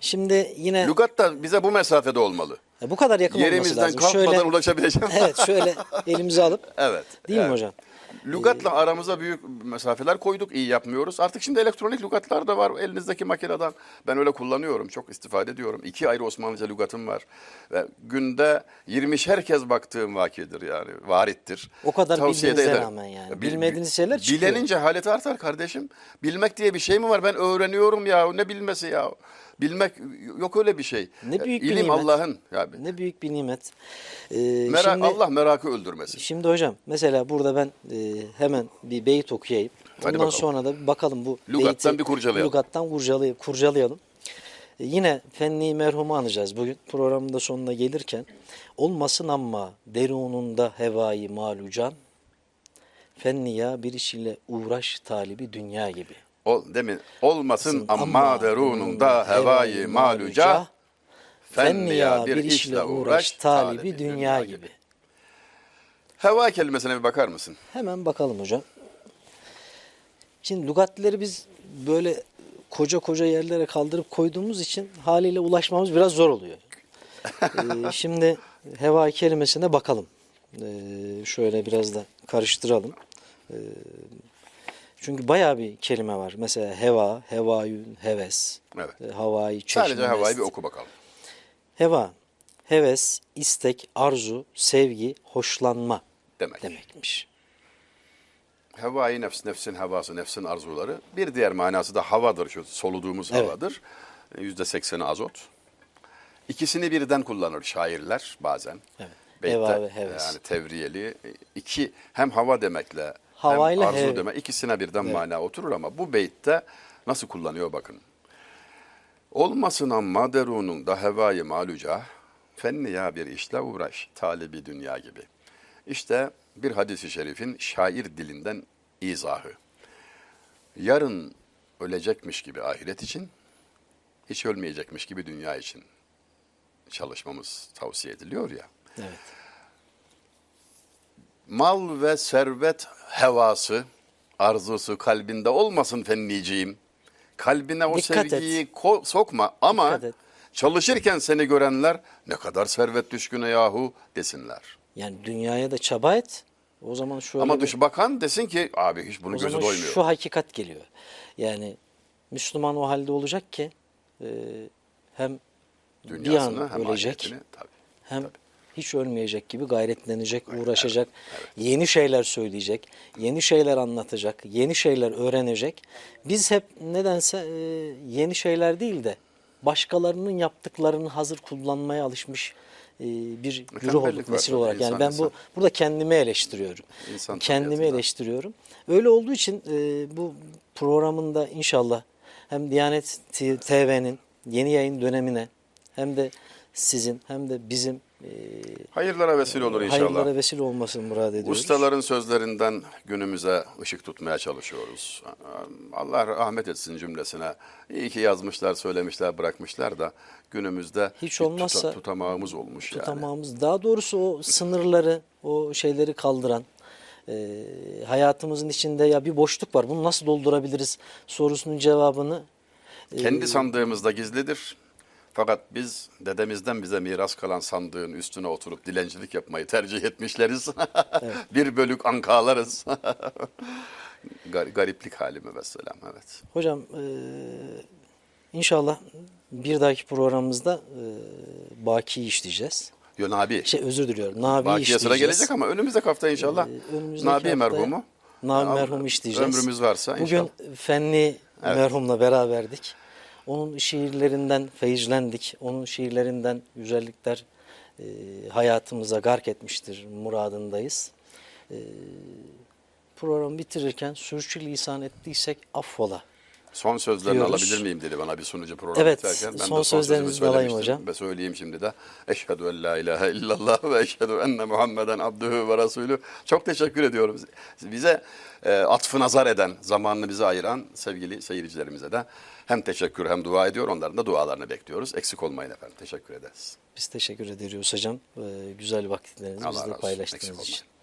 Şimdi yine Lügat da bize bu mesafede olmalı. Ya bu kadar yakın olması Yerimizden lazım. kalkmadan Şöyle, ulaşabileceğim. <laughs> evet şöyle elimize alıp <laughs> Evet. değil mi evet. hocam? Lügatla aramıza büyük mesafeler koyduk, iyi yapmıyoruz. Artık şimdi elektronik lügatlar da var elinizdeki makineden. Ben öyle kullanıyorum, çok istifade ediyorum. İki ayrı Osmanlıca lügatım var. Ve günde 20'şer kez baktığım vakidir yani, varittir. O kadar Tavsiye bildiğinize rağmen yani. Bil- Bilmediğiniz şeyler çıkıyor. Bilenin cehaleti artar kardeşim. Bilmek diye bir şey mi var? Ben öğreniyorum ya, ne bilmesi ya. Bilmek yok öyle bir şey. Ne büyük İlim. Allah'ın. Ya, Ne büyük bir nimet. Ee, merak, şimdi, Allah merakı öldürmesin. Şimdi hocam mesela burada ben e, hemen bir beyit okuyayım. Hadi Ondan bakalım. sonra da bakalım bu Lügattan beyti- bir kurcalayalım. Lügattan kurcalayıp kurcalayalım. E, yine fenni merhumu anacağız bugün programın da sonuna gelirken. Olmasın ama derununda hevai malucan. Fenniya bir iş ile uğraş talibi dünya gibi. O demin olmasın amma derununda hevai maluca fenniya bir işle uğraş talibi dünya gibi. Heva kelimesine bir bakar mısın? Hemen bakalım hocam. Şimdi lügatleri biz böyle koca koca yerlere kaldırıp koyduğumuz için haliyle ulaşmamız biraz zor oluyor. <laughs> Ee, şimdi heva kelimesine bakalım. Ee, şöyle biraz da karıştıralım. Ee, çünkü bayağı bir kelime var. Mesela heva, hevayün, heves, Evet. e, havai, çeşme, Sadece havayı bir oku bakalım. Heva, heves, istek, arzu, sevgi, hoşlanma Demek. demekmiş. Hevai nefs, nefsin havası, nefsin arzuları. Bir diğer manası da havadır, şu soluduğumuz Evet. havadır. Yüzde sekseni azot. İkisini birden kullanır şairler bazen. Evet. Beytte, Heva ve heves. Yani tevriyeli. İki, hem hava demekle Havayla hem arzu demek ikisine birden mana oturur ama bu beytte nasıl kullanıyor bakın. Olmasın amma derunun da hevayı maluca, fenniya bir işle uğraş, talibi dünya gibi. İşte bir hadisi şerifin şair dilinden izahı. Yarın ölecekmiş gibi ahiret için, hiç ölmeyecekmiş gibi dünya için çalışmamız tavsiye ediliyor ya. Evet. Mal ve servet hevası, arzusu kalbinde olmasın fenniciğim. Kalbine o Dikkat sevgiyi ko- sokma ama çalışırken seni görenler ne kadar servet düşkünü yahu desinler. Yani dünyaya da çaba et. O zaman şöyle Ama bir- dış bakan desin ki abi hiç bunu o gözü zaman doymuyor. şu hakikat geliyor. Yani Müslüman o halde olacak ki e, hem bir Dünyasını an hem ölecek ahiretini, tabii. hem hiç ölmeyecek gibi gayretlenecek, uğraşacak, yeni şeyler söyleyecek, yeni şeyler anlatacak, yeni şeyler öğrenecek. Biz hep nedense e, yeni şeyler değil de başkalarının yaptıklarını hazır kullanmaya alışmış e, bir güruh olduk nesil olarak. Yani insan ben insan. bu burada kendimi eleştiriyorum. İnsan kendimi eleştiriyorum. Öyle olduğu için e, bu programında inşallah hem Diyanet TV'nin yeni yayın dönemine hem de sizin hem de bizim e, Hayırlara vesile olur inşallah. hayırlara vesile olmasını murad ediyoruz. Ustaların sözlerinden günümüze ışık tutmaya çalışıyoruz. Allah rahmet etsin cümlesine. İyi ki yazmışlar, söylemişler, bırakmışlar da günümüzde Hiç olmazsa tuta- tutamağımız olmuş yani. tutamağımız daha doğrusu o sınırları o şeyleri kaldıran e, hayatımızın içinde ya bir boşluk var bunu nasıl doldurabiliriz sorusunun cevabını e, Kendi sandığımızda gizlidir. Fakat biz dedemizden bize miras kalan sandığın üstüne oturup dilencilik yapmayı tercih etmişleriz. <laughs> bir bölük ankalarız. <laughs> Gar- gariplik halime vesselam evet. Hocam e, inşallah bir dahaki programımızda e, Baki'yi işleyeceğiz. Yo Nabi. Şey özür diliyorum. Nabi'yi Bakiye sıra gelecek ama önümüzdeki hafta inşallah. Ee, önümüzdeki Nabi haftaya merhumu. Nabi merhumu işleyeceğiz. Ömrümüz varsa Bugün inşallah. Fenli merhumla beraberdik. Onun şiirlerinden feyizlendik. Onun şiirlerinden güzellikler e, hayatımıza gark etmiştir muradındayız. E, programı bitirirken sürçülisan ettiysek affola. Son sözlerini diyoruz. alabilir miyim dedi bana bir sunucu programı Evet, biterken. Ben son de son sözlerinizi alayım hocam. Ve söyleyeyim şimdi de. Eşhedü en la ilahe illallah ve eşhedü enne Muhammeden abdühü ve rasulü. Çok teşekkür ediyorum. Bize e, atfı nazar eden, zamanını bize ayıran sevgili seyircilerimize de hem teşekkür hem dua ediyor. Onların da dualarını bekliyoruz. Eksik olmayın efendim. Teşekkür ederiz. Biz teşekkür ediyoruz hocam. E, güzel vakitlerinizi bizle paylaştığınız için. olmayın.